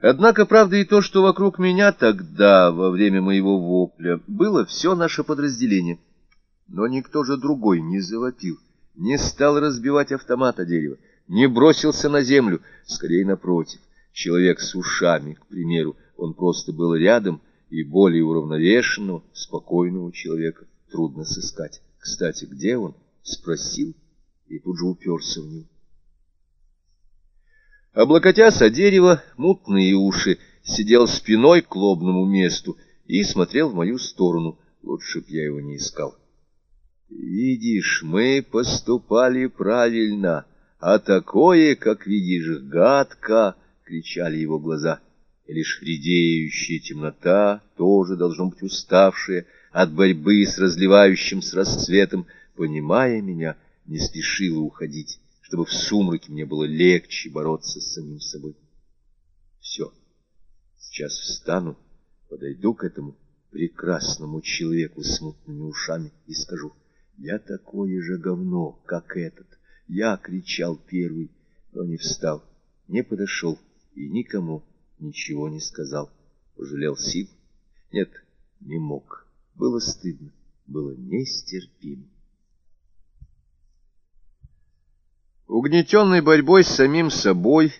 Однако правда и то, что вокруг меня тогда, во время моего вопля, было все наше подразделение. Но никто же другой не завопил, не стал разбивать автомат о дерево, не бросился на землю, скорее напротив. Человек с ушами, к примеру, он просто был рядом, и более уравновешенного, спокойного человека трудно сыскать. Кстати, где он? Спросил и тут же уперся в него. Облокотясь о дерево, мутные уши, сидел спиной к лобному месту и смотрел в мою сторону. Лучше б я его не искал. «Видишь, мы поступали правильно, а такое, как видишь, гадко!» — кричали его глаза. И лишь редеющая темнота, тоже должно быть уставшая от борьбы с разливающимся рассветом, понимая меня, не спешила уходить чтобы в сумраке мне было легче бороться с самим собой. Все. Сейчас встану, подойду к этому прекрасному человеку с мутными ушами и скажу, я такое же говно, как этот. Я кричал первый, но не встал, не подошел и никому ничего не сказал. Пожалел сил? Нет, не мог. Было стыдно, было нестерпимо. Угнетенной борьбой с самим собой,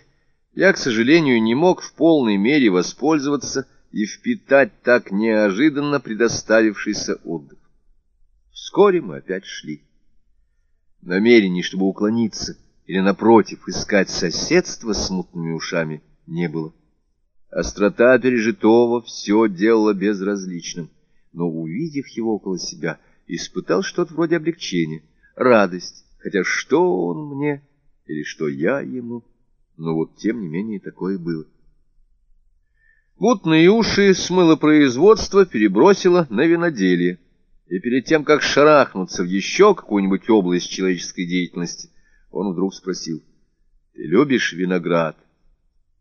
я, к сожалению, не мог в полной мере воспользоваться и впитать так неожиданно предоставившийся отдых. Вскоре мы опять шли. Намерений, чтобы уклониться или, напротив, искать соседство с мутными ушами, не было. Острота пережитого все делала безразличным, но, увидев его около себя, испытал что-то вроде облегчения, радость, хотя что он мне или что я ему, но вот тем не менее такое было. Мутные уши смыло производство перебросило на виноделие, и перед тем, как шарахнуться в еще какую-нибудь область человеческой деятельности, он вдруг спросил, «Ты любишь виноград?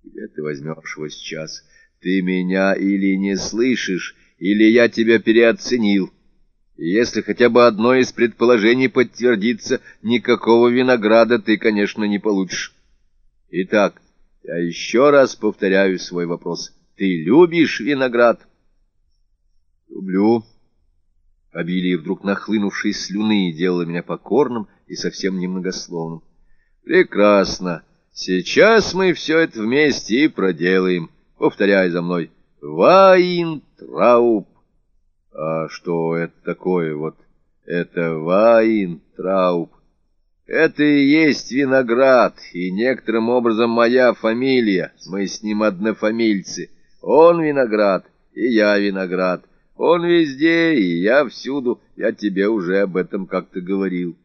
Где ты возьмешь его сейчас? Ты меня или не слышишь, или я тебя переоценил?» И если хотя бы одно из предположений подтвердится, никакого винограда ты, конечно, не получишь. Итак, я еще раз повторяю свой вопрос. Ты любишь виноград? Люблю. Обилие вдруг нахлынувшей слюны делало меня покорным и совсем немногословным. Прекрасно. Сейчас мы все это вместе и проделаем. Повторяй за мной. Ваин-трауп. А что это такое вот? Это вайн, трауб. Это и есть виноград, и некоторым образом моя фамилия. Мы с ним однофамильцы. Он виноград, и я виноград. Он везде, и я всюду. Я тебе уже об этом как-то говорил.